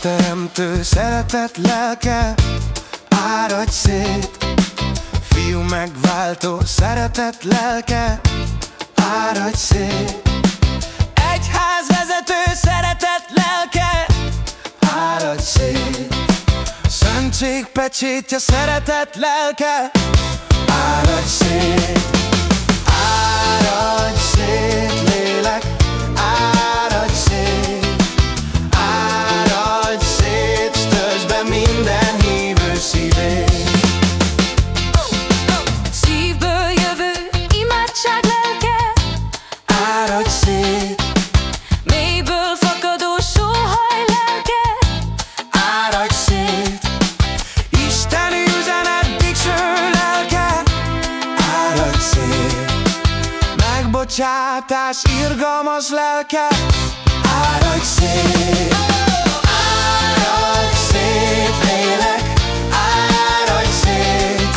teremtő szeretet lelke Áradj szét. Fiú megváltó szeretet lelke Áradj szét. Egyház vezető szeretet lelke Áradj szét. Szentség pecsétje szeretet lelke Áradj szét. Áradj szét Megbocsátás irgalmas lelke. Áradj szét! Áradj szét lélek! Áradj szét!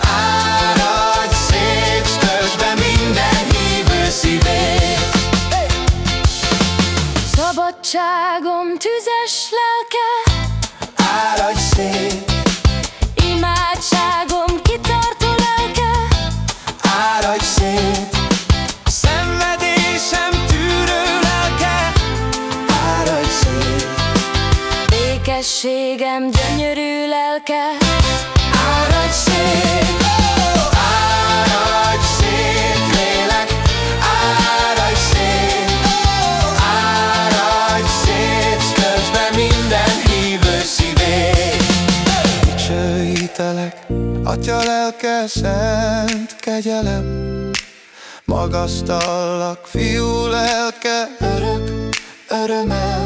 Áradj szét S töltsd be minden hívő szívét! Szabadságom Békességem gyönyörű lelke. Áradj szét. Áradj szét lélek Áradj szét Áradj szét S töltsd be minden hívő szívét Dicsőítelek Atya lelke szent kegyelem. Magasztallak, fiú lelke, örök örömem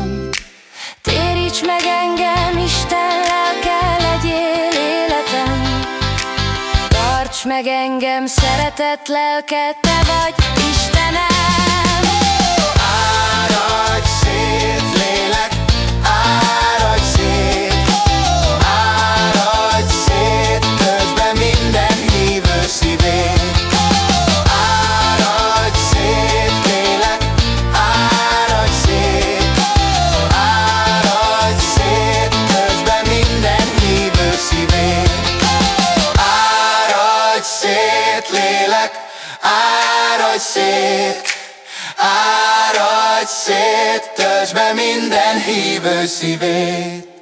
Tarts meg engem, szeretett lelke, te vagy Istenem áradj szét Áradj szét, töltsd be minden hívő szívét